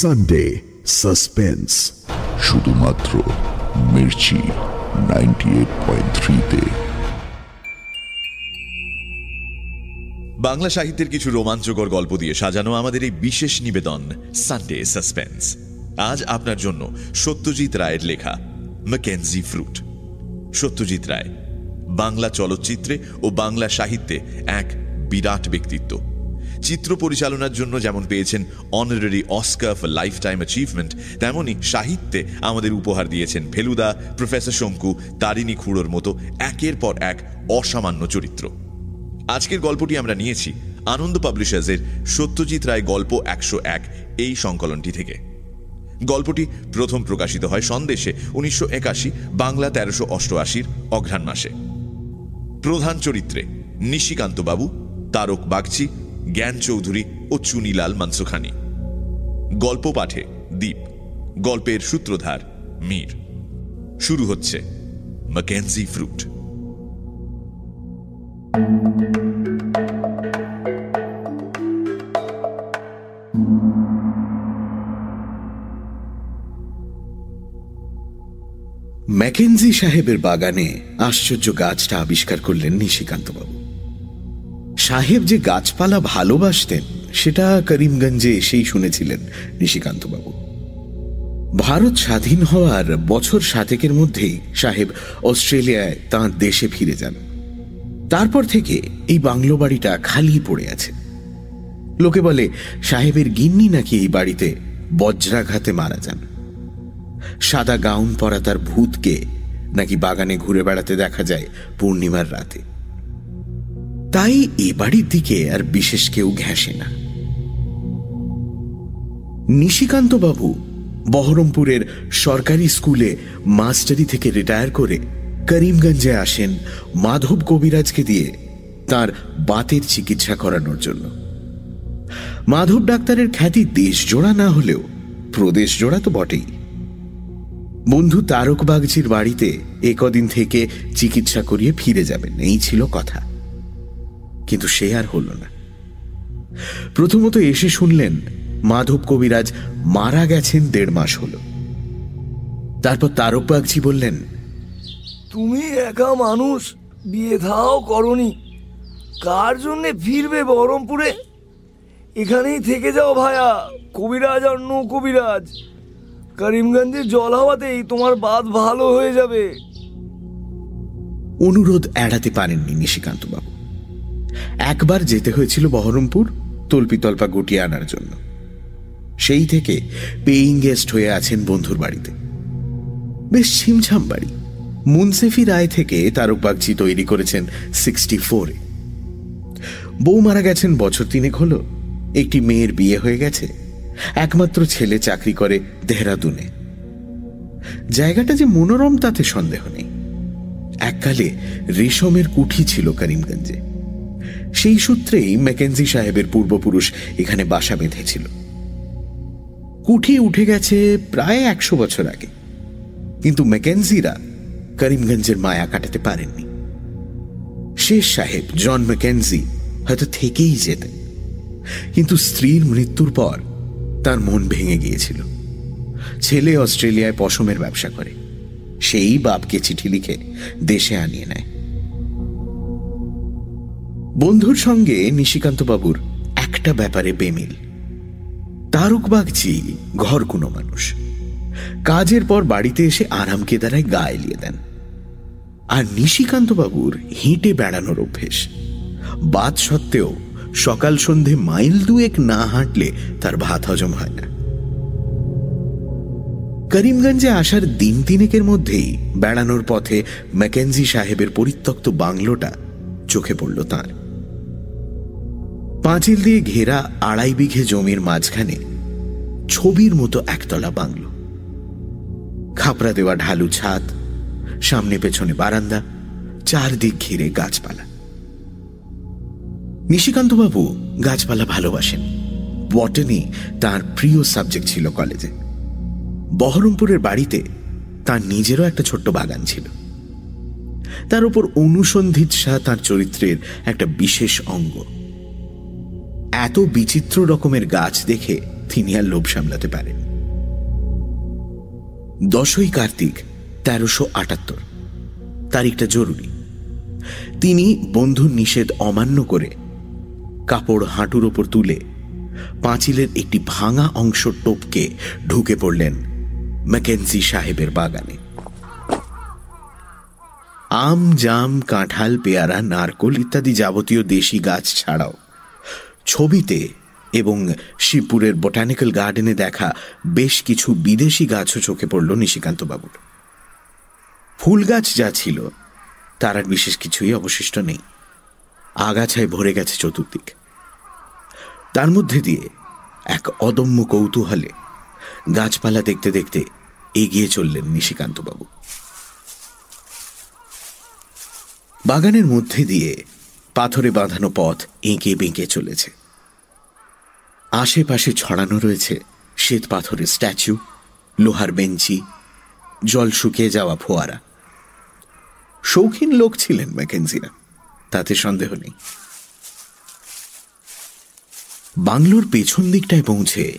Sunday suspense শুধুমাত্র Mirchi ninety point থ্রিতে বাংলা সাহিত্যের কিছু রোমাঞ্চকর গল্প দিয়ে সাজানো আমাদের এই বিশেষ নিবেদন সানডে সাসপেন্স আজ আপনার জন্য সত্যজিৎ রায়ের লেখা ম্যাকেনজি ফ্রুট সত্যজিৎ রায়, বাংলা চলচ্চিত্রে ও বাংলা সাহিত্যে এক বিরাট ব্যক্তিত্ব। চিত্র পরিচালনার জন্য যেমন পেয়েছেন honorary Oscar for lifetime achievement তেমনই সাহিত্যে আমাদের উপহার দিয়েছেন ফেলুদা প্রফেসর শঙ্কু, তারিণী খুঁড়োর মতো একের পর এক অসামান্য চরিত্র। আজকের গল্পটি আমরা নিয়েছি আনন্দ পাবলিশার্সের সত্যজিৎ রায় গল্প একশো এক, এই সংকলনটি থেকে। গল্পটি প্রথম প্রকাশিত হয় সন্দেশে উনিশশো একাশি, বাংলা তেরোশো অষ্টআশির অঘ্রাণ মাসে। প্রধান চরিত্রে নিশিকান্ত বাবু তারক বাগচি জ্ঞান চৌধুরী ও চুনিলাল মানসুখানি। গল্প পাঠে দ্বীপ গল্পের সূত্রধার মীর। শুরু হচ্ছে ম্যাকেনজি ফ্রুট ম্যাকেনজি সাহেবের বাগানে আশ্চর্য গাছটা আবিষ্কার করলেন নিশিকান্তবাবু। সাহেব যে গাছপালা ভালোবাসতেন, সেটা করিমগঞ্জে এসেই শুনেছিলেন নিশিকান্তবাবু। ভারত স্বাধীন হওয়ার বছর সাতেকের মধ্যেই সাহেব অস্ট্রেলিয়ায় তাঁর দেশে ফিরে যান। তারপর থেকে এই বাংলো বাড়িটা খালি পড়ে আছে। লোকে বলে, সাহেবের গিন্নি নাকি এই বাড়িতে বজ্রাঘাতে মারা যান। সাদা গাউন পরা তার ভূতকে নাকি বাগানে ঘুরে বেড়াতে দেখা যায় পূর্ণিমার রাতে। তাই এ বাড়ির দিকে আর বিশেষ কেউ ঘেঁষে না। নিশিকান্ত বাবু বহরমপুরের সরকারি স্কুলে মাস্টারি থেকে রিটায়ার করে করিমগঞ্জে আসেন মাধব কবিরাজকে দিয়ে তার বাতের চিকিৎসা করানোর জন্য। মাধব ডাক্তারের খ্যাতি দেশ জোড়া না হলেও প্রদেশ জোড়া তো বটেই। বন্ধু তারক বাগজির বাড়িতে একদিন থেকে চিকিৎসা করিয়ে ফিরে যাবেন, এই ছিল কথা। কিন্তু সে আর হল না। প্রথমত এসে শুনলেন মাধব কবিরাজ মারা গেছেন দেড় মাস হল। তারপর তারক বাগজি বললেন তুমি একা মানুষ বিয়ে থাও করনি। কার জন্যে ফিরবে বহরমপুরে? এখানেই থেকে যাও ভায়া কবিরাজ আর নো কবিরাজ। করিমগঞ্জের জল হাওয়াতেই তোমার বাদ ভালো হয়ে যাবে। অনুরোধ এড়াতে পারেননি নিশিকান্তবাবু। একবার যেতে হয়েছিল বহরমপুর তল্পিতল্পা গুটিয়ে আনার জন্য। সেই থেকে পেইং গেস্ট হয়ে আছেন বন্ধুর বাড়িতে। বেশ ছিমছাম বাড়ি। মুনসেফি রায় থেকে তারক তৈরি করেছেন সিক্সটি ফোরে বউ মারা গেছেন বছর তিনেক হলো। একটি মেয়ের বিয়ে হয়ে গেছে। একমাত্র ছেলে চাকরি করে দেহরাদুনে। জায়গাটা যে মনোরম তাতে সন্দেহ নেই। এককালে রেশমের কুঠি ছিল করিমগঞ্জে। সেই সূত্রেই ম্যাকেনজি সাহেবের পূর্বপুরুষ এখানে বাসা বেঁধেছিল। কুঠি উঠে গেছে প্রায় একশো বছর আগে। কিন্তু ম্যাকেনজিরা করিমগঞ্জের মায়া কাটাতে পারেননি। শেষ সাহেব জন ম্যাকেনজি হয়তো থেকেই যেতেন। কিন্তু স্ত্রীর মৃত্যুর পর তার মন ভেঙে গিয়েছিল। ছেলে অস্ট্রেলিয়ায় পশমের ব্যবসা করে। সেই বাপকে চিঠি লিখে দেশে আনিয়ে নেয়। বন্ধুর সঙ্গে নিশিকান্ত বাবুর একটা ব্যাপারে বেমিল। তারক বাগজি ঘর কোনো মানুষ। কাজের পর বাড়িতে এসে আরাম কেদারায় গা এলিয়ে দেন। আর নিশিকান্ত বাবুর হেঁটে বেড়ানোর অভ্যেস। বাদ সত্ত্বেও সকাল সন্ধে মাইল দুয়েক না হাঁটলে তার ভাত হজম হয় না। করিমগঞ্জে আসার দিন তিনেকের মধ্যেই বেড়ানোর পথে ম্যাকেনজি সাহেবের পরিত্যক্ত বাংলোটা চোখে পড়ল তাঁর। পাঁচিল দিয়ে ঘেরা আড়াই বিঘে জমির মাঝখানে ছবির মতো একতলা বাংলো। খাপড়া দেওয়া ঢালু ছাদ, সামনে পেছনে বারান্দা, চারদিক ঘিরে গাছপালা। নিশিকান্তবাবু গাছপালা ভালোবাসেন। বটনি তার প্রিয় সাবজেক্ট ছিল কলেজে। বহরমপুরের বাড়িতে তার নিজেরও একটা ছোট্ট বাগান ছিল। তার উপর অনুসন্ধিৎসা তার চরিত্রের একটা বিশেষ অঙ্গ। এত বিচিত্র রকমের গাছ দেখে তিনি আর লোভ সামলাতে পারেন। দশই কার্তিক তেরোশো আটাত্তর। তারিখটা জরুরি। তিনি বন্ধুর নিষেধ অমান্য করে কাপড় হাঁটুর ওপর তুলে পাঁচিলের একটি ভাঙা অংশ টোপকে ঢুকে পড়লেন ম্যাকেন্সি সাহেবের বাগানে। আম, জাম, কাঁঠাল, পেয়ারা, নারকোল ইত্যাদি যাবতীয় দেশি গাছ ছাড়াও ছবিতে এবং শিবপুরের বোটানিক্যাল গার্ডেনে দেখা বেশ কিছু বিদেশি গাছও চোখে পড়ল নিশিকান্ত বাবুর। ফুল গাছ যা ছিল, তার আর বিশেষ কিছুই অবশিষ্ট নেই। আগাছায় ভরে গেছে চতুর্দিক। তার মধ্যে দিয়ে এক অদম্য কৌতূহলে গাছপালা দেখতে দেখতে এগিয়ে চললেন নিশিকান্তবাবু বাগানের মধ্যে দিয়ে পাথরে বাঁধানো পথ এঁকে বেঁকে চলেছে। আশেপাশে ছড়ানো রয়েছে শ্বেত পাথরের স্ট্যাচু, লোহার বেঞ্চি, জল শুকিয়ে যাওয়া ফোয়ারা। শৌখিন লোক ছিলেন ম্যাকেন্সিরা তাতে সন্দেহ নেই। বাংলোর পেছন দিকটায় পৌঁছে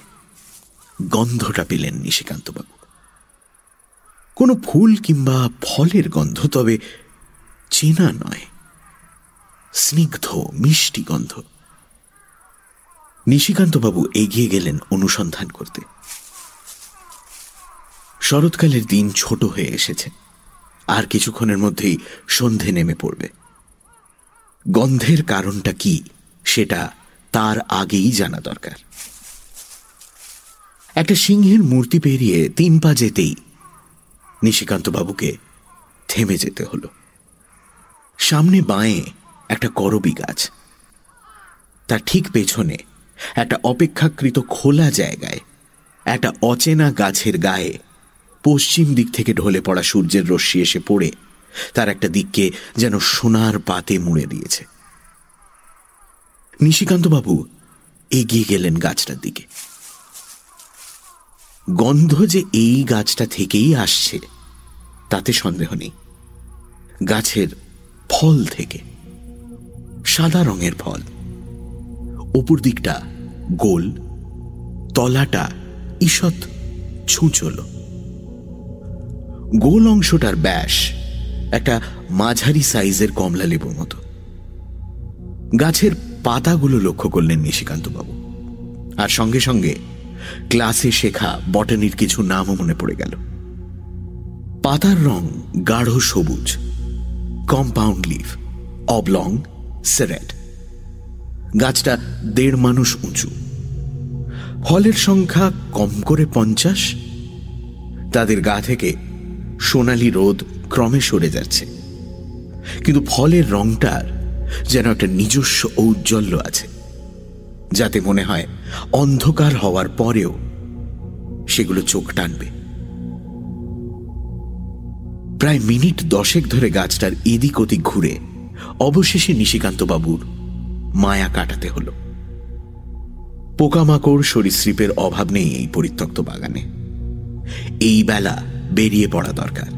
গন্ধটা পেলেন নিশিকান্তবাবু। কোনো ফুল কিংবা ফলের গন্ধ তবে চেনা নয়। স্নিগ্ধ, মিষ্টি গন্ধ। নিশিকান্তবাবু এগিয়ে গেলেন অনুসন্ধান করতে। শরৎকালের দিন ছোট হয়ে এসেছে। আর কিছুক্ষণের মধ্যেই সন্ধে নেমে পড়বে। গন্ধের কারণটা কি, সেটা তার আগেই জানা দরকার। একটা সিংহের মূর্তি পেরিয়ে তিন পা যেতেই নিশিকান্তবাবুকে থেমে যেতে হলো। সামনে বাঁয়ে একটা করবি গাছ। তার ঠিক পেছনে একটা অপেক্ষাকৃত খোলা জায়গায় একটা অচেনা গাছের গায়ে পশ্চিম দিক থেকে ঢলে পড়া সূর্যের রশ্মি এসে পড়ে তার একটা দিককে যেন সোনার পাতে মুড়ে দিয়েছে। নিশিকান্তবাবু এগিয়ে গেলেন গাছটার দিকে। গন্ধ যে এই গাছটা থেকেই আসছে, তাতে সন্দেহ নেই। গাছের ফল থেকে। সাদা রঙের ফল। ওপর দিকটা গোল, তলাটা ঈষৎ ছুঁচল। গোল অংশটার ব্যাস একটা মাঝারি সাইজের কমলা লেবুর মতো। গাছের পাতাগুলো লক্ষ্য করলেন নিশিকান্তবাবু। আর সঙ্গে সঙ্গে ক্লাসে শেখা বটানির কিছু নামও মনে পড়ে গেল। পাতার রং গাঢ় সবুজ কম্পাউন্ড লিভ অবলং সেরেট গাছটা দেড় মানুষ উঁচু। ফলের সংখ্যা কম করে পঞ্চাশ। তাদের গা থেকে সোনালি রোদ ক্রমে সরে যাচ্ছে। কিন্তু ফলের রংটার যেন একটা নিজস্ব ঔজ্জ্বল্য আছে, যাতে মনে হয় অন্ধকার হওয়ার পরেও সেগুলো চোখ টানবে। প্রায় মিনিট দশেক ধরে গাছটার এদিক ওদিক ঘুরে অবশেষে নিশিকান্ত বাবুর মায়া কাটাতে হল। পোকামাকড়, সরীসৃপের অভাব নেই এই পরিত্যক্ত বাগানে। এই বেলা বেরিয়ে পড়া দরকার।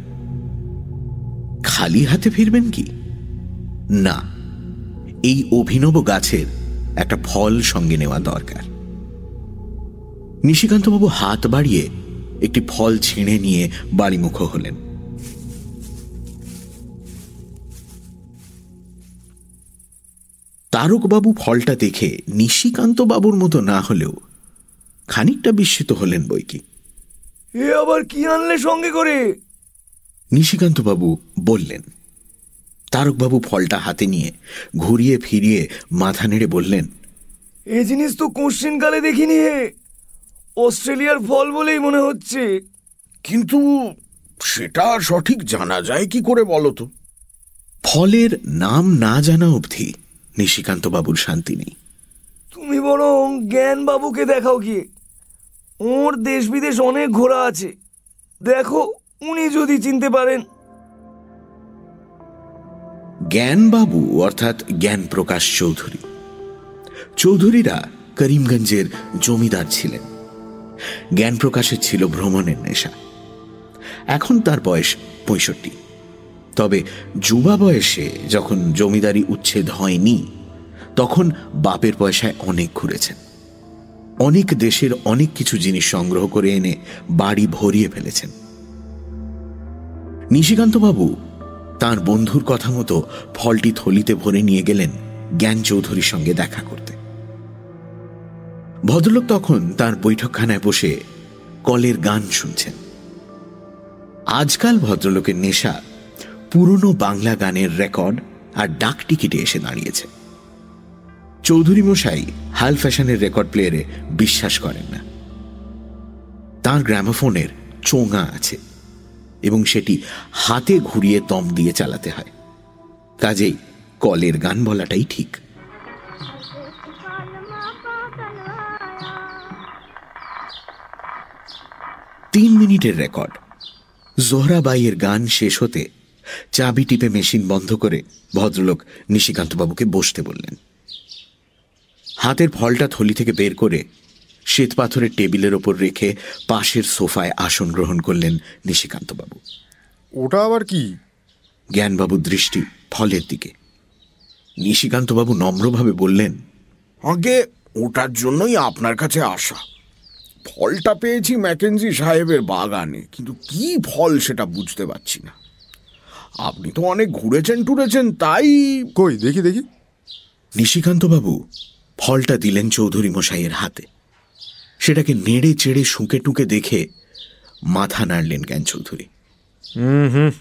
খালি হাতে ফিরবেন কি? না, এই অভিনব গাছের একটা ফল সঙ্গে নেওয়া দরকার। নিশিকান্তবাবু হাত বাড়িয়ে একটি ফল ছিঁড়ে নিয়ে বাড়িমুখ হলেন। তারকবাবু ফলটা দেখে নিশিকান্ত বাবুর মতো না হলেও খানিকটা বিস্মিত হলেন বই কি এ আবার কি আনলে সঙ্গে করে? নিশিকান্তবাবু বললেন তারকবাবু ফলটা হাতে নিয়ে ঘুরিয়ে ফিরিয়ে মাথা নেড়ে বললেন এ জিনিস তো কালে দেখিনি হে। অস্ট্রেলিয়ার ফল বলেই মনে হচ্ছে। কিন্তু সেটা সঠিক জানা যায় কি করে বলো তো? ফলের নাম না জানা অবধি নিশিকান্ত বাবুর শান্তি নেই। তুমি বরং জ্ঞান বাবুকে দেখাও গিয়ে। ওর দেশ বিদেশ অনেক ঘোরা আছে। দেখো উনি যদি চিনতে পারেন। জ্ঞানবাবু অর্থাৎ জ্ঞান প্রকাশ চৌধুরী। চৌধুরীরা করিমগঞ্জের জমিদার ছিলেন। জ্ঞান প্রকাশের ছিল ভ্রমণের নেশা। এখন তার বয়স পঁয়ষট্টি। তবে যুবা বয়সে যখন জমিদারি উচ্ছেদ হয়নি, তখন বাপের পয়সায় অনেক ঘুরেছেন। অনেক দেশের অনেক কিছু জিনিস সংগ্রহ করে এনে বাড়ি ভরিয়ে ফেলেছেন। নিশিকান্তবাবু তার বন্ধুর কথা মতো ফলটি থলিতে ভরে নিয়ে গেলেন জ্ঞান চৌধুরীর সঙ্গে দেখা করতে। ভদ্রলোক তখন তার বৈঠকখানায় বসে কলের গান শুনছেন। আজকাল ভদ্রলোকের নেশা পুরনো বাংলা গানের রেকর্ড আর ডাক টিকিটে এসে দাঁড়িয়েছে। চৌধুরী মশাই হাল ফ্যাশনের রেকর্ড প্লেয়ারে বিশ্বাস করেন না। তার গ্রামোফোনের চোঙা আছে এবং সেটি হাতে ঘুরিয়ে দম দিয়ে চালাতে হয়। কাজেই কলের গান বলাটাই ঠিক। তিন মিনিটের রেকর্ড। জোহরাবাইয়ের গান শেষ হতে চাবি টিপে মেশিন বন্ধ করে ভদ্রলোক নিশিকান্তবাবুকে বসতে বললেন। হাতের ফলটা থলি থেকে বের করে শ্বেত পাথরের টেবিলের ওপর রেখে পাশের সোফায় আসন গ্রহণ করলেন নিশিকান্তবাবু। ওটা আবার কি? জ্ঞানবাবুর দৃষ্টি ফলের দিকে। নিশিকান্তবাবু নম্রভাবে বললেন আগে ওটার জন্যই আপনার কাছে আসা। ফলটা পেয়েছি ম্যাকেনজি সাহেবের বাগানে কিন্তু কি ফল সেটা বুঝতে পারছি না। আপনি তো অনেক ঘুরেছেন টুরেছেন তাই কই দেখি দেখি। নিশিকান্তবাবু ফলটা দিলেন চৌধুরী মশাইয়ের হাতে। সেটাকে নেড়ে চেড়ে শুঁকে টুকে দেখে মাথা নাড়লেন জ্ঞান চৌধুরী। হুম হুম।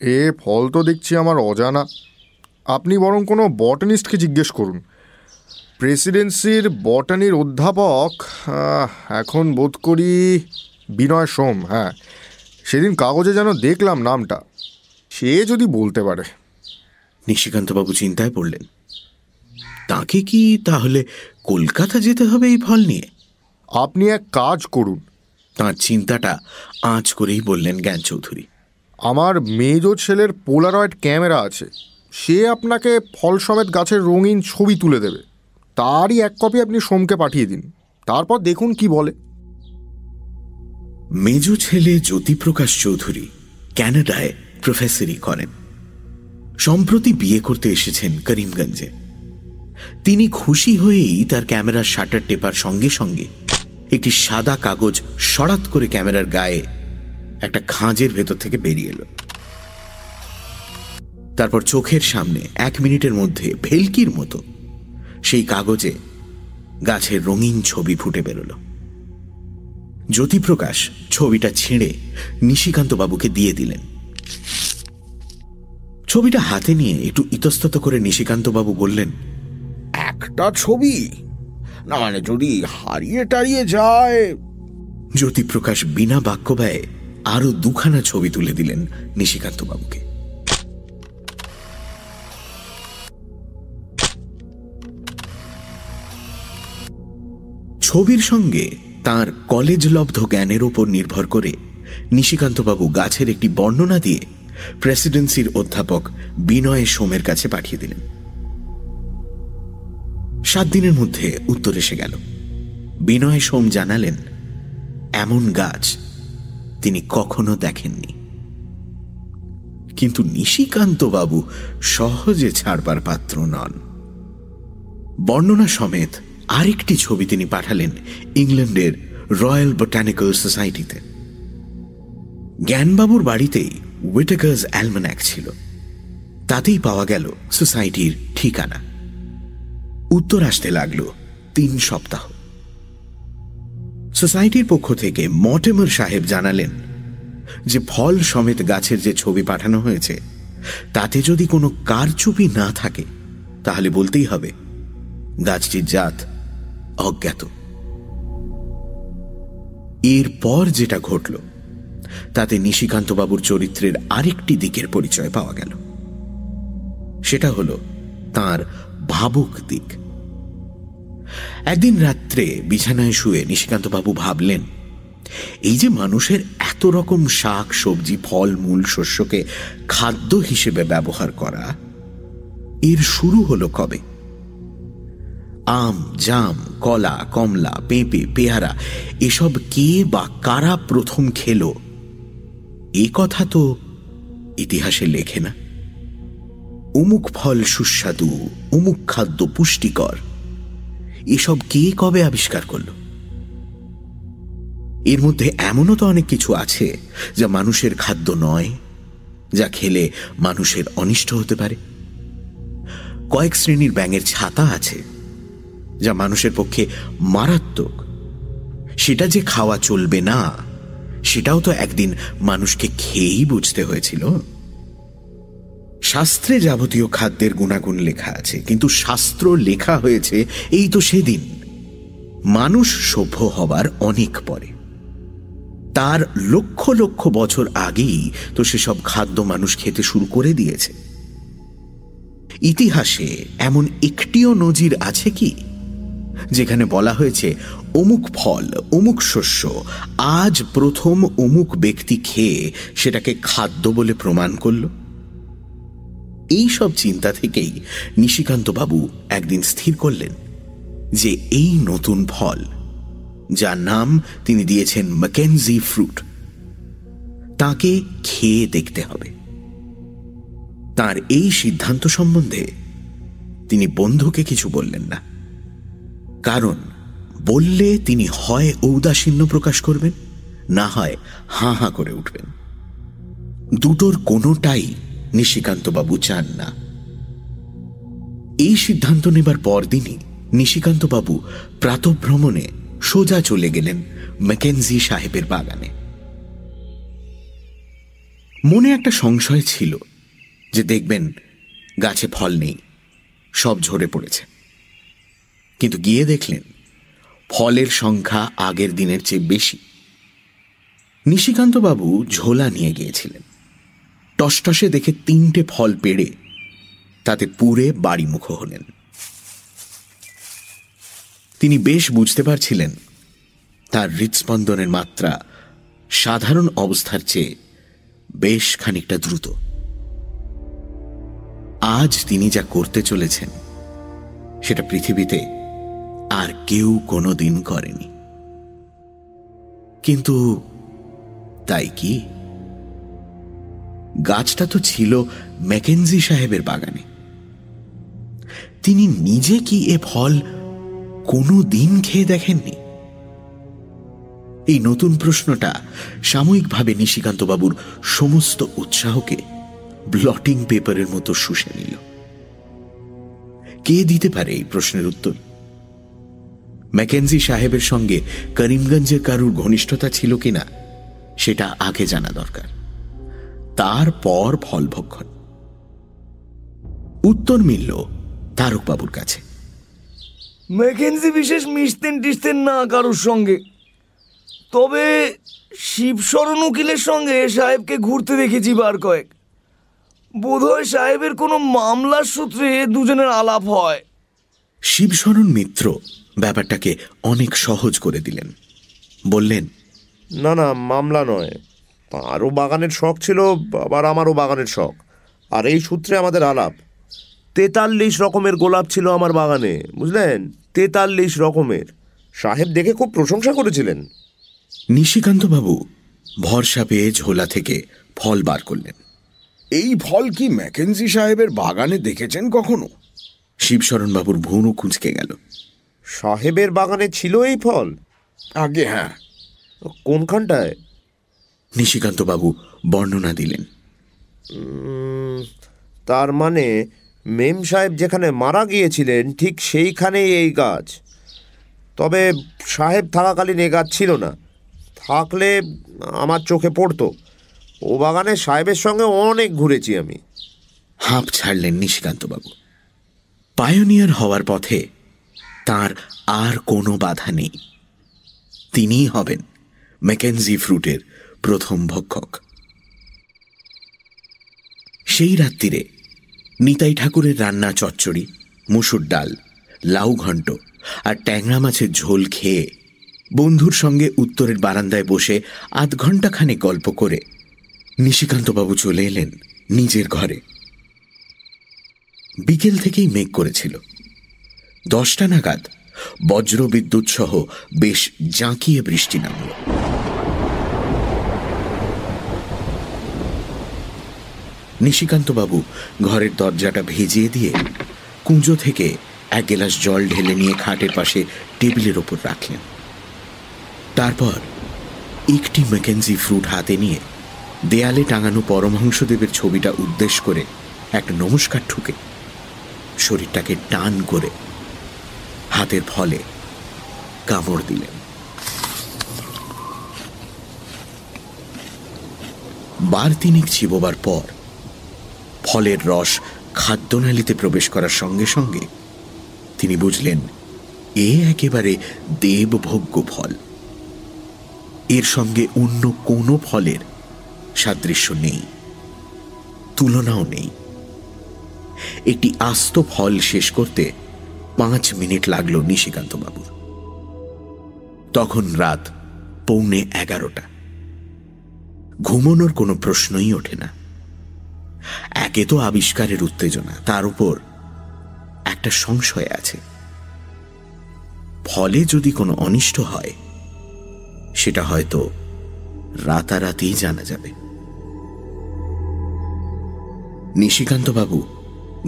এ ফল তো দেখছি আমার অজানা। আপনি বরং কোনো বটানিস্টকে জিজ্ঞেস করুন। প্রেসিডেন্সির বটানির অধ্যাপক এখন বোধ করি বিনয় সোম হ্যাঁ। সেদিন কাগজে যেন দেখলাম নামটা। সে যদি বলতে পারে। নিশিকান্তবাবু চিন্তায় পড়লেন। তাকে কি তাহলে কলকাতা যেতে হবে এই ফল নিয়ে? আপনি এক কাজ করুন। তাঁর চিন্তাটা আঁচ করেই বললেন জ্ঞান চৌধুরী। আমার মেজ ছেলের পোলারয়েড ক্যামেরা আছে। সে আপনাকে ফল সমেত গাছের রঙিন ছবি তুলে দেবে। তারই এক কপি আপনি সোমকে পাঠিয়ে দিন। তারপর দেখুন কি বলে। মেজ ছেলে জ্যোতিপ্রকাশ চৌধুরী ক্যানাডায় প্রফেসরি করেন। সম্প্রতি বিয়ে করতে এসেছেন করিমগঞ্জে। তিনি খুশি হয়েই তার ক্যামেরার শাটার টেপার সঙ্গে সঙ্গে একটি সাদা কাগজ সরাত করে ক্যামেরার গায়ে একটা খাঁজের ভেতর থেকে বেরিয়ে এলো। তারপর চোখের সামনে এক মিনিটের মধ্যে ভেলকির মতো সেই কাগজে গাছের রঙিন ছবি ফুটে বেরোলো। জ্যোতিপ্রকাশ ছবিটা ছিঁড়ে নিশিকান্ত বাবুকে দিয়ে দিলেন। ছবিটা হাতে নিয়ে একটু ইতস্তত করে নিশিকান্ত বাবু বললেন একটা ছবি? না মানে যদি হারিয়ে টারিয়ে যায়? জ্যোতিপ্রকাশ বিনা বাক্য ব্যয়ে আরও দুখানা ছবি তুলে দিলেন নিশিকান্ত বাবুকে ছবির সঙ্গে তার কলেজ লব্ধ জ্ঞানের উপর নির্ভর করে নিশিকান্তবাবু গাছের একটি বর্ণনা দিয়ে প্রেসিডেন্সির অধ্যাপক বিনয় সোমের কাছে পাঠিয়ে দিলেন। সাত দিনের মধ্যে উত্তর এসে গেল। বিনয় সোম জানালেন, এমন গাছ তিনি কখনো দেখেননি। কিন্তু নিশিকান্ত বাবু সহজে ছাড়বার পাত্র নন। বর্ণনা সমেত আরেকটি ছবি তিনি পাঠালেন ইংল্যান্ডের রয়্যাল বোটানিক্যাল সোসাইটিতে। জ্ঞানবাবুর বাড়িতেই উইটেকার্স অ্যালমান্যাক ছিল। তাতেই পাওয়া গেল সোসাইটির ঠিকানা। উত্তর আসতে লাগল তিন সপ্তাহ। সোসাইটির পক্ষ থেকে মটেমর সাহেব জানালেন যে ফল সমেত গাছের যে ছবি পাঠানো হয়েছে, তাতে যদি কোনো কারচুপি না থাকে, তাহলে বলতেই হবে, গাছটির জাত অজ্ঞাত। এরপর যেটা ঘটল তাতে নিশিকান্তবাবুর চরিত্রের আরেকটি দিকের পরিচয় পাওয়া গেল। সেটা হল তার ভাবুক দিক। একদিন রাত্রে বিছানায় শুয়ে নিশিকান্তবাবু ভাবলেন, এই যে মানুষের এত রকম শাক, সবজি, ফল, মূল, শস্যকে খাদ্য হিসেবে ব্যবহার করা, এর শুরু হলো কবে? আম, জাম, কলা, কমলা, পেঁপে, পেয়ারা, এসব কে বা কারা প্রথম খেল? এ কথা তো ইতিহাসে লেখে না। অমুক ফল সুস্বাদু অমুক খাদ্য পুষ্টিকর। এসব কে কবে আবিষ্কার করল? এর মধ্যে এমনও তো অনেক কিছু আছে যা মানুষের খাদ্য নয়, যা খেলে মানুষের অনিষ্ট হতে পারে। কয়েক শ্রেণির ব্যাঙের ছাতা আছে, যা মানুষের পক্ষে মারাত্মক। সেটা যে খাওয়া চলবে না সেটাও তো একদিন মানুষকে খেয়েই বুঝতে হয়েছিল। শাস্ত্রে যাবতীয় খাদ্যের গুণাগুণ লেখা আছে, কিন্তু শাস্ত্র লেখা হয়েছে এই তো সেদিন। মানুষ সভ্য হবার অনেক পরে। তার লক্ষ লক্ষ বছর আগেই তো সেসব খাদ্য মানুষ খেতে শুরু করে দিয়েছে। ইতিহাসে এমন একটিও নজির আছে কি? যেখানে বলা হয়েছে, অমুক ফল, অমুক শস্য, আজ প্রথম অমুক ব্যক্তি খেয়ে সেটাকে খাদ্য বলে প্রমাণ করল। এই সব চিন্তা থেকেই নিশিকান্ত বাবু একদিন স্থির করলেন যে এই নতুন ফল, যার নাম তিনি দিয়েছেন ম্যাকেনজি ফ্রুট তাকে খেয়ে দেখতে হবে। তার এই সিদ্ধান্ত সম্বন্ধে তিনি বন্ধুকে কিছু বললেন না। কারণ, বললে তিনি হয় ঔদাসীন্য প্রকাশ করবেন, না হয় হাঁ হাঁ করে উঠবেন। দুটোর কোনোটাই নিশিকান্তবাবু চান না। এই সিদ্ধান্ত নেবার পরদিনই নিশিকান্তবাবু প্রাতভ্রমণে সোজা চলে গেলেন ম্যাকেনজি সাহেবের বাগানে। মনে একটা সংশয় ছিল যে দেখবেন গাছে ফল নেই, সব ঝরে পড়েছে। কিন্তু গিয়ে দেখলেন, ফলের সংখ্যা আগের দিনের চেয়ে বেশি। নিশিকান্তবাবু ঝোলা নিয়ে গিয়েছিলেন। টসটসে দেখে তিনটে ফল পেড়ে তাতে পুরে বাড়িমুখ হলেন। তিনি বেশ বুঝতে পারছিলেন, তার হৃৎস্পন্দনের মাত্রা সাধারণ অবস্থার চেয়ে বেশ খানিকটা দ্রুত। আজ তিনি যা করতে চলেছেন, সেটা পৃথিবীতে আর কেউ কোনো দিন করেনি। কিন্তু তাই কি? গাছটা তো ছিল ম্যাকেনজি সাহেবের বাগানে। তিনি নিজে কি এ ফল কোনো দিন খেয়ে দেখেননি? এই নতুন প্রশ্নটা সাময়িকভাবে নিশিকান্তবাবুর সমস্ত উৎসাহকে ব্লটিং পেপারের মতো শুষে নিল। কে দিতে পারে এই প্রশ্নের উত্তর? ম্যাকেনজি সাহেবের সঙ্গে করিমগঞ্জের কারুর ঘনিষ্ঠতা ছিল কিনা সেটা আগে জানা দরকার। তারপর ফল ভক্ষণ। উত্তর মিলল তারকবাবুর কাছে। ম্যাকেন্সি বিশেষ মিশতেন টিশতেন না কারোর সঙ্গে। তবে শিবশরণ উকিলের সঙ্গে সাহেবকে ঘুরতে দেখেছি বার কয়েক। বোধহয় সাহেবের কোনো মামলার সূত্রে দুজনের আলাপ হয়। শিবশরণ মিত্র ব্যাপারটাকে অনেক সহজ করে দিলেন। বললেন না না মামলা নয়। তারও বাগানের শখ ছিল আবার আমারও বাগানের শখ। আর এই সূত্রে আমাদের আলাপ। তেতাল্লিশ রকমের গোলাপ ছিল আমার বাগানে বুঝলেন? তেতাল্লিশ রকমের। সাহেব দেখে খুব প্রশংসা করেছিলেন। নিশিকান্তবাবু ভরসা পেয়ে ঝোলা থেকে ফল বার করলেন। এই ফল কি ম্যাকেন্সি সাহেবের বাগানে দেখেছেন কখনো? শিবশরণবাবুর ভুনও কুঁচকে গেল। সাহেবের বাগানে ছিল এই ফল? আগে হ্যাঁ। কোনখানটায়? নিশিকান্তবাবু বর্ণনা দিলেন। তার মানে মেম সাহেব যেখানে মারা গিয়েছিলেন ঠিক সেইখানেই এই গাছ। তবে সাহেব থাকাকালীন এ গাছ ছিল না। থাকলে আমার চোখে পড়তো। ও বাগানে সাহেবের সঙ্গে অনেক ঘুরেছি আমি। হাঁপ ছাড়লেন নিশিকান্তবাবু। পায়োনিয়ার হওয়ার পথে তার আর কোনো বাধা নেই। তিনিই হবেন ম্যাকেনজি ফ্রুটের প্রথম ভক্ষক। সেই রাত্রিরে নিতাই ঠাকুরের রান্না চচ্চড়ি, মুসুর ডাল, লাউ ঘণ্ট আর ট্যাংরা মাছের ঝোল খেয়ে বন্ধুর সঙ্গে উত্তরের বারান্দায় বসে আধ ঘণ্টা খানেক গল্প করে নিশিকান্তবাবু চলে এলেন নিজের ঘরে। বিকেল থেকেই মেঘ করেছিল। দশটা নাগাদ বজ্র বিদ্যুৎ সহ বেশ জাঁকিয়ে বৃষ্টি নামল। নিশিকান্তবাবু ঘরের দরজাটা ভেজিয়ে দিয়ে কুঁজো থেকে এক গেলাস জল ঢেলে নিয়ে খাটের পাশে টেবিলের ওপর রাখলেন। তারপর একটি ম্যাকেন্সি ফ্রুট হাতে নিয়ে দেয়ালে টাঙানো পরমহংসদেবের ছবিটা উদ্দেশ করে এক নমস্কার ঠুকে শরীরটাকে টান করে হাতের ফলে কামড় দিলেন। বার তিনেক চিবোবার পর ফলের রস খাদ্যনালীতে প্রবেশ করার সঙ্গে সঙ্গে তিনি বুঝলেন, এ একেবারে দেবভোগ্য ফল। এর সঙ্গে অন্য কোনো ফলের সাদৃশ্য নেই, তুলনাও নেই। একটি আস্ত ফল শেষ করতে পাঁচ মিনিট লাগল নিশিকান্ত বাবুর তখন রাত পৌনে এগারোটা। ঘুমানোর কোনো প্রশ্নই ওঠে না। একে তো আবিষ্কারের উত্তেজনা, তার উপর একটা সংশয় আছে। ফলে যদি কোনো অনিষ্ট হয়, সেটা হয়তো রাতারাতি জানা যাবে। নিশিকান্তবাবু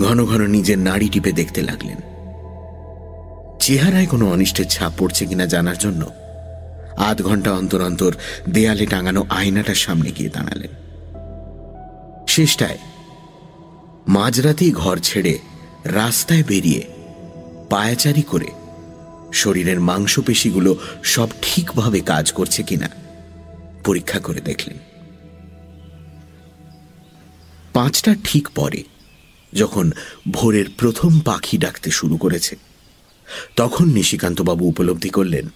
ঘন ঘন নিজের নাড়ি টিপে দেখতে লাগলেন। চেহারায় কোনো অনিষ্টের ছাপ পড়ছে কিনা জানার জন্য আধ ঘণ্টা অন্তর অন্তর দেয়ালে টাঙানো আয়নাটার সামনে গিয়ে দাঁড়ালেন। শেষটায় মাঝরাতেই ঘর ছেড়ে রাস্তায় বেরিয়ে পায়াচারি করে শরীরের মাংসপেশিগুলো সব ঠিকভাবে কাজ করছে কিনা পরীক্ষা করে দেখলেন। পাঁচটা ঠিক পরে যখন ভোরের প্রথম পাখি ডাকতে শুরু করেছে তখন নিশিকান্তবাবু উপলব্ধি করলেন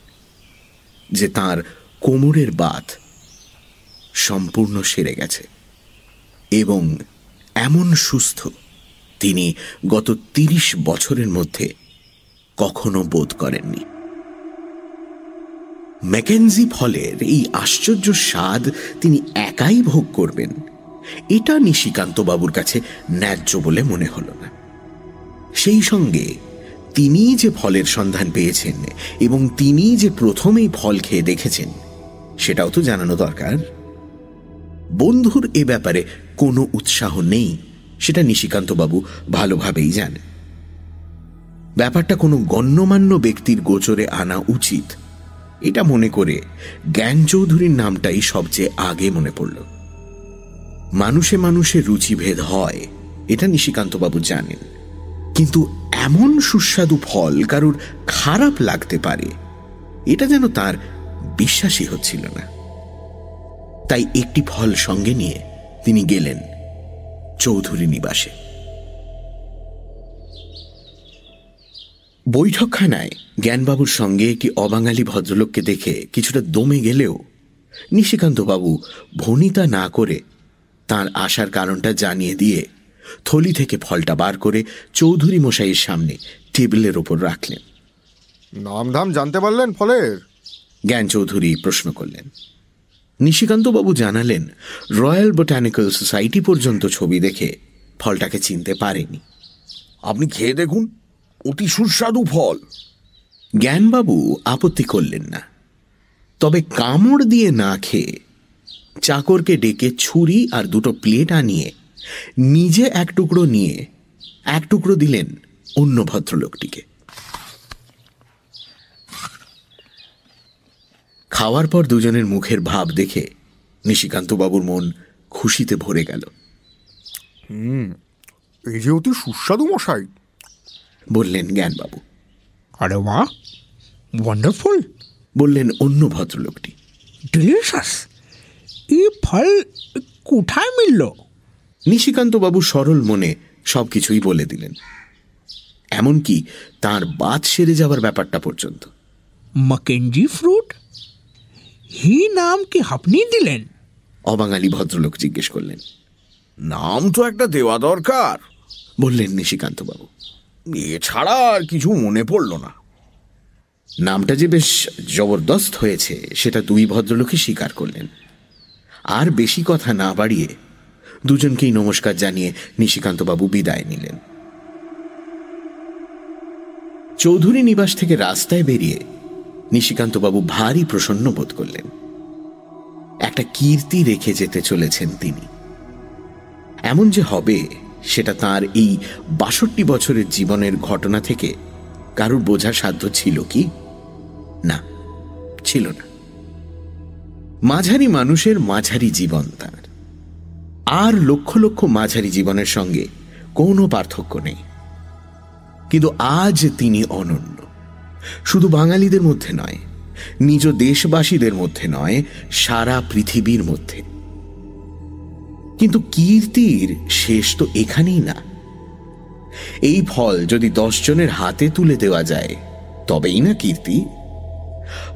যে তার কোমরের বাত সম্পূর্ণ সেরে গেছে এবং এমন সুস্থ তিনি গত তিরিশ বছরের মধ্যে কখনো বোধ করেননি। ম্যাকেনজি ফলের এই আশ্চর্য স্বাদ তিনি একাই ভোগ করবেন, এটা নিশিকান্ত বাবুর কাছে ন্যায্য বলে মনে হল না। সেই সঙ্গে তিনি যে ফলের সন্ধান পেয়েছেন এবং তিনি যে প্রথমেই ফল খেয়ে দেখেছেন, সেটাও তো জানানো দরকার। বন্ধুর এ ব্যাপারে কোনো উৎসাহ নেই, সেটা নিশিকান্তবাবু ভালোভাবেই জানেন। ব্যাপারটা কোনো গণ্যমান্য ব্যক্তির গোচরে আনা উচিত, এটা মনে করে জ্ঞান চৌধুরীর নামটাই সবচেয়ে আগে মনে পড়ল। মানুষে মানুষে রুচিভেদ হয়, এটা নিশিকান্তবাবু জানেন। কিন্তু এমন সুস্বাদু ফল কারুর খারাপ লাগতে পারে, এটা যেন তার বিশ্বাসই হচ্ছিল না। তাই একটি ফল সঙ্গে নিয়ে তিনি গেলেন চৌধুরী নিবাসে। বৈঠকখানায় জ্ঞানবাবুর সঙ্গে একটি অবাঙালি ভদ্রলোককে দেখে কিছুটা দমে গেলেও নিশিকান্তবাবু ভনিতা না করে তার আসার কারণটা জানিয়ে দিয়ে থলি থেকে ফলটা বার করে চৌধুরী মশাইয়ের সামনে টেবিলের ওপর রাখলেন। নাম ধাম জানতে পারলেন ফলের? জ্ঞান চৌধুরী প্রশ্ন করলেন। নিশিকান্তবাবু জানালেন রয়্যাল বোটানিক্যাল সোসাইটি পর্যন্ত ছবি দেখে ফলটাকে চিনতে পারেনি। আপনি খেয়ে দেখুন অতি সুস্বাদু ফল। জ্ঞানবাবু আপত্তি করলেন না। তবে কামড় দিয়ে না খেয়ে চাকরকে ডেকে ছুরি আর দুটো প্লেট আনিয়ে নিজে এক টুকরো নিয়ে এক টুকরো দিলেন অন্য ভদ্রলোকটিকে। খাওয়ার পর দুজনের মুখের ভাব দেখে নিশিকান্তবাবুর মন খুশিতে ভরে গেল। এই যে অতি সুস্বাদু মশাই। বললেন জ্ঞানবাবু। আরে বাহ ওয়ান্ডারফুল বললেন অন্য ভদ্রলোকটি। ডিলিশাস এই ফল কোথায় মিলল? নিশিকান্তবাবু সরল মনে সব কিছুই বলে দিলেন। এমনকি তার বাদ সেরে যাওয়ার ব্যাপারটা পর্যন্ত। মকেঞ্জি ফ্রুট? হি নাম কি আপনি দিলেন? অবাঙালি ভদ্রলোক জিজ্ঞেস করলেন। নাম তো একটা দেওয়া দরকার বললেন নিশিকান্তবাবু। এছাড়া আর কিছু মনে পড়ল না। নামটা যে বেশ জবরদস্ত হয়েছে সেটা দুই ভদ্রলোকই স্বীকার করলেন। আর বেশি কথা না বাড়িয়ে দুজনকেই নমস্কার জানিয়ে নিশিকান্তবাবু বিদায় নিলেন। চৌধুরী নিবাস থেকে রাস্তায় বেরিয়ে নিশিকান্তবাবু ভারী প্রসন্ন বোধ করলেন। একটা কীর্তি রেখে যেতে চলেছেন তিনি। এমন যে হবে, সেটা তার এই বাষট্টি বছরের জীবনের ঘটনা থেকে কারুর বোঝার সাধ্য ছিল কি? না, ছিল না। মাঝারি মানুষের মাঝারি জীবন তার। আর লক্ষ লক্ষ মাঝারি জীবনের সঙ্গে কোনো পার্থক্য নেই। কিন্তু আজ তিনি অনন্য। শুধু বাঙালিদের মধ্যে নয়, নিজ দেশবাসীদের মধ্যে নয়, সারা পৃথিবীর মধ্যে। কিন্তু কীর্তির শেষ তো এখানেই না। এই ফল যদি দশজনের হাতে তুলে দেওয়া যায়, তবেই না কীর্তি?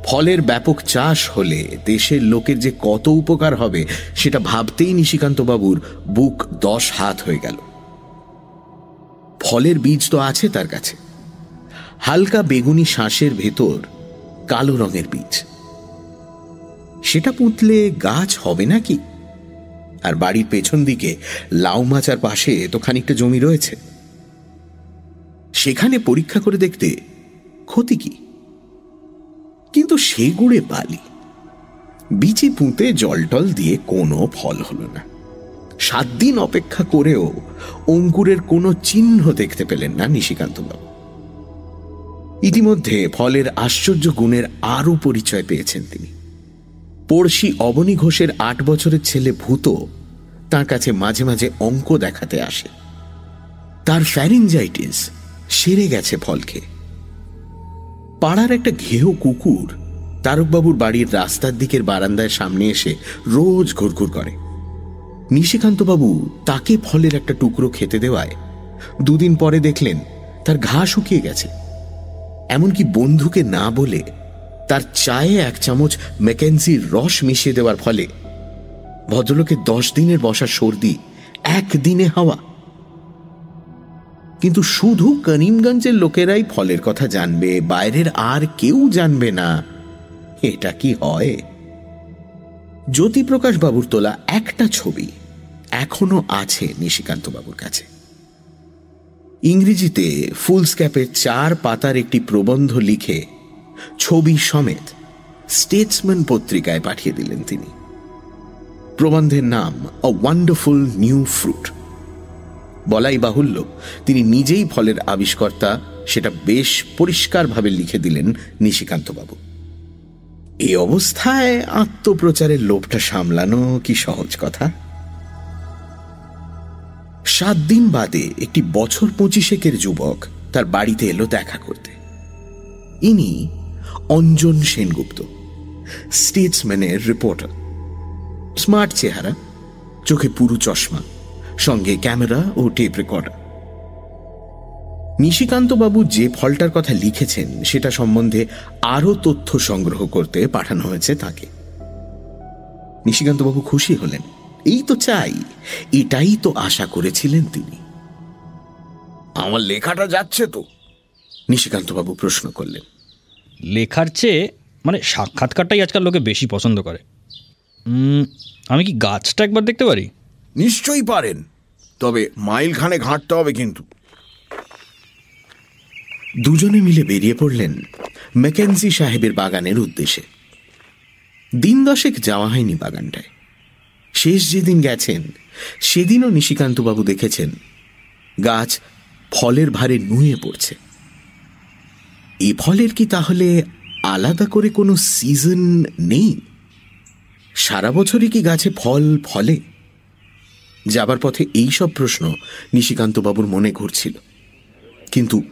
ফলের ব্যাপক চাষ হলে দেশের লোকের যে কত উপকার হবে, সেটা ভাবতেই নিশিকান্ত বাবুর বুক দশ হাত হয়ে গেল। ফলের বীজ তো আছে তার কাছে। হালকা বেগুনি শ্বাসের ভেতর কালো রঙের বীজ। সেটা পুঁতলে গাছ হবে নাকি? আর বাড়ির পেছন দিকে লাউ মাচার পাশে তো খানিকটা জমি রয়েছে। সেখানে পরীক্ষা করে দেখতে ক্ষতি কি? কিন্তু সে গুড়ে বালি। বিচি পুঁতে জলটল দিয়ে কোনো ফল হল না। সাত দিন অপেক্ষা করেও অঙ্কুরের কোনো চিহ্ন দেখতে পেলেন না নিশিকান্তবাবু। ইতিমধ্যে ফলের আশ্চর্য গুণের আরও পরিচয় পেয়েছেন তিনি। পড়শি অবনী ঘোষের আট বছরের ছেলে ভূত তার কাছে মাঝে মাঝে অঙ্ক দেখাতে আসে। তার ফ্যারিনজাইটিস সেরে গেছে ফল খেয়ে। পাড়ার একটা ঘেউ কুকুর তারকবাবুর বাড়ির রাস্তার দিকের বারান্দায় সামনে এসে রোজ ঘুরঘুর করে। নিশিকান্তবাবু তাকে ফলের একটা টুকরো খেতে দেওয়ায় দুদিন পরে দেখলেন তার ঘা শুকিয়ে গেছে। এমনকি বন্ধুকে না বলে তার চায়ে এক চামচ ম্যাকেন্সির রস মিশিয়ে দেওয়ার ফলে ভদ্রলোকের দশ দিনের বসা সর্দি একদিনে হাওয়া। কিন্তু শুধু করিমগঞ্জের লোকেরাই ফলের কথা জানবে, বাইরের আর কেউ জানবে না। এটা কি হয়? জ্যোতিপ্রকাশ বাবুর তোলা একটা ছবি এখনও আছে নিশিকান্ত বাবুর কাছে। ইংরেজিতে ফুলস্ক্যাপের চার পাতার একটি প্রবন্ধ লিখে ছবি সমেত স্টেটসম্যান পত্রিকায় পাঠিয়ে দিলেন তিনি। প্রবন্ধের নাম অ ওয়ান্ডারফুল নিউ ফ্রুট বলাই বাহুল্য। তিনি নিজেই ফলের আবিষ্কর্তা, সেটা বেশ পরিষ্কারভাবে লিখে দিলেন নিশিকান্তবাবু। এই অবস্থায় আত্মপ্রচারের লোভটা সামলানো কি সহজ কথা? সাত দিন বাদে একটি বছর পঁচিশেকের যুবক তার বাড়িতে এলো দেখা করতে। ইনি অঞ্জন সেনগুপ্ত স্টেটসম্যানের রিপোর্টার স্মার্ট চেহারা, চোখে পুরু চশমা। সঙ্গে ক্যামেরা ও টেপ রেকর্ডার। নিশিকান্তবাবু যে ফলটার কথা লিখেছেন সেটা সম্বন্ধে আরও তথ্য সংগ্রহ করতে পাঠানো হয়েছে তাকে। নিশিকান্তবাবু খুশি হলেন। এই তো চাই এটাই তো আশা করেছিলেন তিনি। আমার লেখাটা যাচ্ছে তো। নিশিকান্তবাবু প্রশ্ন করলেন। লেখার চেয়ে মানে সাক্ষাৎকারটাই আজকাল লোকে বেশি পছন্দ করে। উম, আমি কি গাছটা একবার দেখতে পারি? নিশ্চয়ই পারেন। তবে মাইলখানে ঘাঁটতে হবে কিন্তু। দুজনে মিলে বেরিয়ে পড়লেন ম্যাকেন্সি সাহেবের বাগানের উদ্দেশ্যে। দিন দশেক যাওয়া হয়নি বাগানটায়। শেষ যেদিন গেছেন, সেদিনও নিশিকান্তবাবু দেখেছেন, গাছ ফলের ভারে নুয়ে পড়ছে। এ ফলের কি তাহলে আলাদা করে কোনো সিজন নেই? সারা বছরই কি গাছে ফল ফলে? যাবার পথে এই সব প্রশ্ন নিশিকান্তবাবুর মনে ঘুরছিল। কিন্তু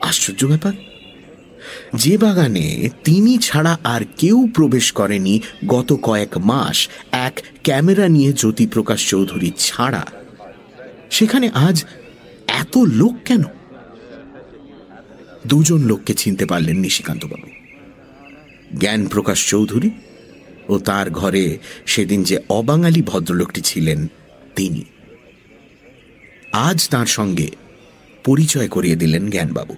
আশ্চর্য ব্যাপার, যে বাগানে তিনি ছাড়া আর কেউ প্রবেশ করেনি গত কয়েক মাস এক ক্যামেরা নিয়ে জ্যোতিপ্রকাশ চৌধুরী ছাড়া। সেখানে আজ এত লোক কেন? দুজন লোককে চিনতে পারলেন নিশিকান্তবাবু। জ্ঞান প্রকাশ চৌধুরী ও তার ঘরে সেদিন যে অবাঙালি ভদ্রলোকটি ছিলেন তিনি। আজ তার সঙ্গে পরিচয় করিয়ে দিলেন জ্ঞানবাবু।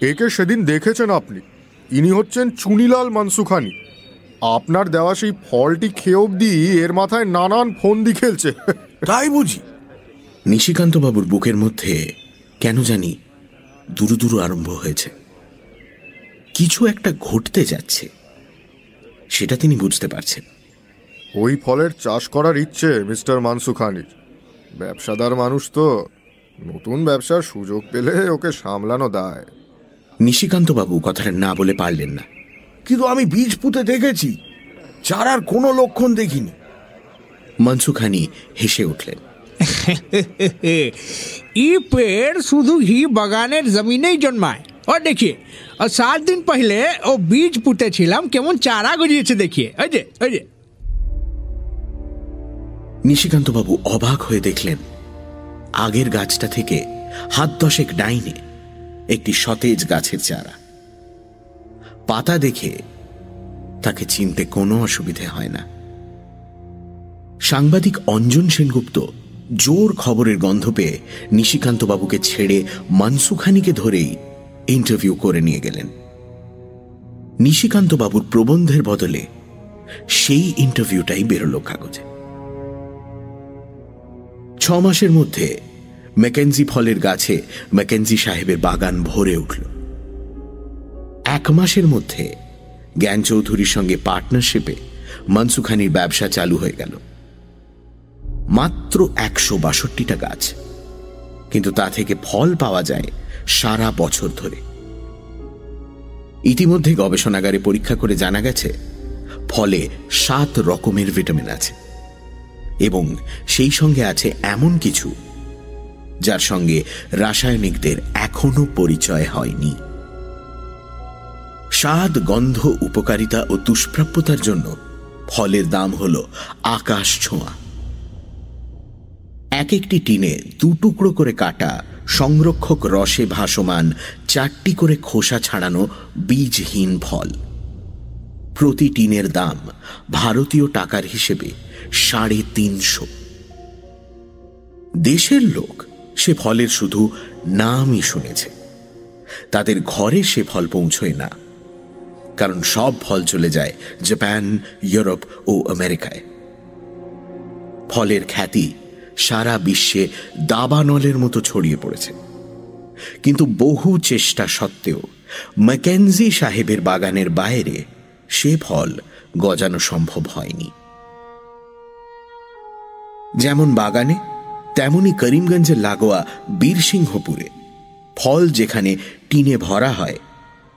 একে সেদিন দেখেছেন আপনি। ইনি হচ্ছেন চুনিলাল মানসুখানি। আপনার দেওয়া সেই ফলটি খেয়ে অবধি এর মাথায় নানান ফন্দি খেলছে। তাই বুঝি। নিশিকান্তবাবুর বুকের মধ্যে কেন জানি দুরু দুরু আরম্ভ হয়েছে। কিছু একটা ঘটতে যাচ্ছে সেটা তিনি বুঝতে পারছেন। ওই ফলের চাষ করার ইচ্ছে মিস্টার মানসুখানির ব্যবসাদার মানুষ তো নতুন ব্যবসার সুযোগ পেলে ওকে সামলানো দায় নিশিকান্তবাবু কথাটা না বলে পারলেন না কিন্তু আমি বীজ পুঁতে দেখেছি চারার কোনো লক্ষণ দেখিনি মনসুখানি হেসে উঠলেন ये पेड़ শুধু ही বাগানের জমিনেই জন্মায় ও দেখিয়ে আর সাত দিন পহলে ও বীজ পুঁতেছিলাম কেমন চারা গজিয়েছে দেখিয়ে ওই যে ওই যে নিশিকান্তবাবু অবাক হয়ে দেখলেন, আগের গাছটা থেকে হাত দশেক ডাইনে একটি সতেজ গাছের চারা। পাতা দেখে তাকে চিনতে কোনো অসুবিধে হয় না। সাংবাদিক অঞ্জন সেনগুপ্ত জোর খবরের গন্ধ পেয়ে নিশিকান্তবাবুকে ছেড়ে মানসুখানিকে ধরেই ইন্টারভিউ করে নিয়ে গেলেন। নিশিকান্তবাবুর প্রবন্ধের বদলে সেই ইন্টারভিউটাই বেরোল কাগজে। ছ মাসের মধ্যে ম্যাকেনজি ফলের গাছে ম্যাকেনজি সাহেবের বাগান ভরে উঠল। এক মাসের মধ্যে জ্ঞান চৌধুরীর সঙ্গে পার্টনারশিপে মনসুখানির ব্যবসা চালু হয়ে গেল। মাত্র একশো বাষট্টিটা গাছ। কিন্তু তা থেকে ফল পাওয়া যায় সারা বছর ধরে। ইতিমধ্যে গবেষণাগারে পরীক্ষা করে জানা গেছে, ফলে সাত রকমের ভিটামিন আছে। এবং সেই সঙ্গে আছে এমন কিছু, যার সঙ্গে রাসায়নিকদের এখনও পরিচয় হয়নি। স্বাদ, গন্ধ, উপকারিতা ও দুষ্প্রাপ্যতার জন্য ফলের দাম হল আকাশ ছোঁয়া। এক একটি টিনে দু টুকরো করে কাটা সংরক্ষক রসে ভাসমান চারটি করে খোসা ছাড়ানো বীজহীন ফল। প্রতি টিনের দাম ভারতীয় টাকার হিসেবে সাড়ে তিনশো। দেশের লোক সে ফলের শুধু নামই শুনেছে। তাদের ঘরে সে ফল পৌঁছয় না। কারণ সব ফল চলে যায় জাপান, ইউরোপ ও আমেরিকায়। ফলের খ্যাতি সারা বিশ্বে দাবানলের মতো ছড়িয়ে পড়েছে। কিন্তু বহু চেষ্টা সত্ত্বেও ম্যাকেনজি সাহেবের বাগানের বাইরে সে ফল গজানো সম্ভব হয়নি। যেমন বাগানে, তেমনি করিমগঞ্জের লাগোয়া বীরসিংহপুরে। ফল যেখানে টিনে ভরা হয়,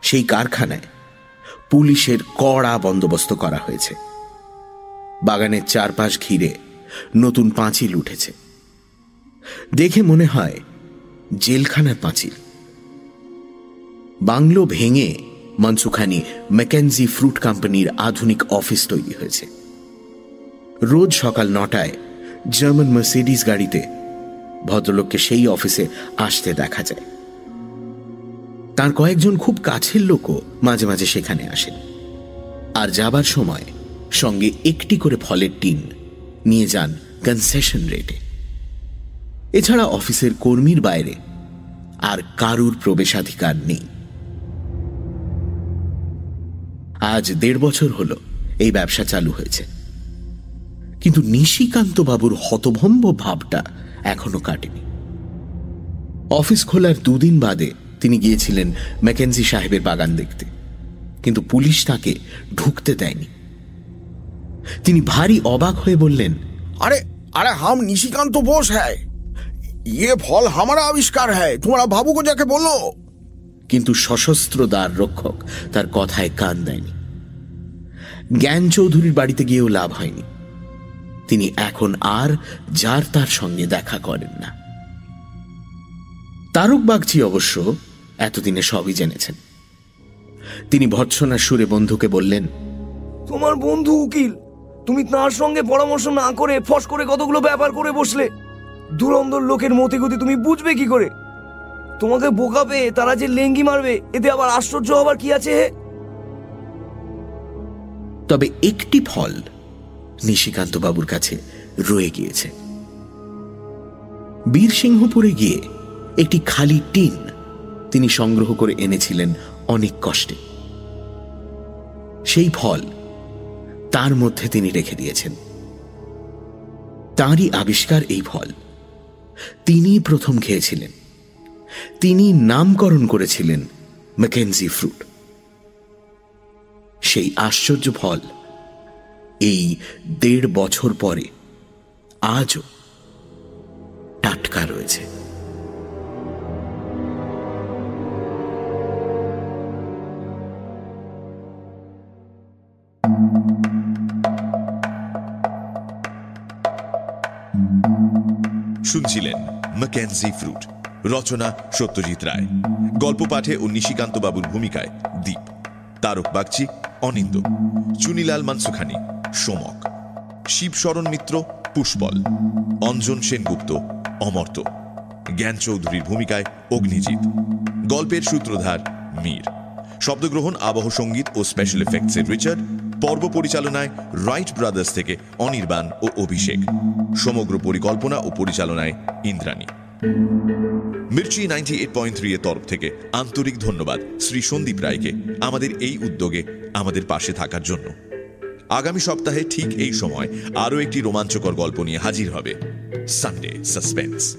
সেই কারখানায় পুলিশের কড়া বন্দোবস্ত করা হয়েছে। বাগানের চারপাশ ঘিরে নতুন পাঁচিল উঠেছে। দেখে মনে হয়, জেলখানার পাঁচিল। বাংলো ভেঙে মনসুখানি ম্যাকেনজি ফ্রুট কোম্পানির আধুনিক অফিস তৈরি হয়েছে। রোজ সকাল নটায় জার্মান মার্সিডিস গাড়িতে। ভদ্রলোককে সেই অফিসে আসতে দেখা যায়। তার কয়েকজন খুব কাছের লোকও মাঝে মাঝে সেখানে আসেন। আর যাবার সময় সঙ্গে একটি করে ফলের টিন নিয়ে যান কনসেশন রেটে। এছাড়া অফিসের কর্মীর বাইরে আর কারুর প্রবেশাধিকার নেই। আজ দেড় বছর হল এই ব্যবসা চালু হয়েছে। কিন্তু নিশিকান্ত বাবুর হতভম্ব ভাবটা এখনো কাটেনি অফিস খোলার দুদিন বাদে তিনি গিয়েছিলেন ম্যাকেনজি সাহেবের বাগান দেখতে কিন্তু পুলিশ তাকে ঢুকতে দেয়নি তিনি ভারী অবাক হয়ে বললেন अरे अरे हम निशिकांत बोस है ये फल हमारा आविष्कार है तुम्हारा बाबू को जाके बोलो কিন্তু সশস্ত্র দ্বার রক্ষক তার কথায় কান দেয়নি জ্ঞান চৌধুরীর বাড়িতে গিয়েও লাভ হয়নি তিনি এখন আর যার তার সঙ্গে দেখা করেন না। তারক বাগচি অবশ্য এতদিনে সবই জেনেছেন। তিনি ভৎসনার সুরে বন্ধুকে বললেন তোমার বন্ধু উকিল তুমি তার সঙ্গে পরামর্শ না করে ফস করে কতগুলো ব্যাপার করে বসলে। দুরন্দর লোকের মতিগতি তুমি বুঝবে কি করে? তোমাকে বোকা পেয়ে তারা যে লেঙ্গি মারবে এতে আবার আশ্চর্য হবার কি আছে হে? তবে একটি ফল নিশিকান্ত বাবুর কাছে রয়ে গিয়েছে। বীরসিংহপুরে গিয়ে একটি খালি টিন তিনি সংগ্রহ করে এনেছিলেন অনেক কষ্টে। সেই ফল তার মধ্যে তিনি রেখে দিয়েছেন। তাঁরই আবিষ্কার এই ফল। তিনি প্রথম খেয়েছিলেন। তিনি নামকরণ করেছিলেন ম্যাকেনজি ফ্রুট। সেই আশ্চর্য ফল এই দেড় বছর পরে আজও টাটকা রয়েছে। শুনছিলেন ম্যাকেনজি ফ্রুট রচনা সত্যজিৎ রায় গল্প পাঠে ও নিশিকান্ত বাবুর ভূমিকায় দ্বীপ তারক বাগচি অনিন্দ, চুনিলাল মানসুখানি, সোমক, শিবশরণ মিত্র, পুষ্পল, অঞ্জন সেনগুপ্ত অমর্ত জ্ঞান চৌধুরীর ভূমিকায় অগ্নিজিৎ, গল্পের সূত্রধার মীর, শব্দগ্রহণ, আবহ সংগীত ও স্পেশাল এফেক্টসের রিচার্ড, পর্ব পরিচালনায় রাইট ব্রাদার্স থেকে অনির্বাণ ও অভিষেক, সমগ্র পরিকল্পনা ও পরিচালনায় Indrani. Mirchi ninety eight point three এর তরফ থেকে আন্তরিক ধন্যবাদ শ্রী সন্দীপ রায়কে আমাদের এই উদ্যোগে আমাদের পাশে থাকার জন্য। আগামী সপ্তাহে ঠিক এই সময় আরও একটি রোমাঞ্চকর গল্প নিয়ে হাজির হবে সানডে সাসপেন্স।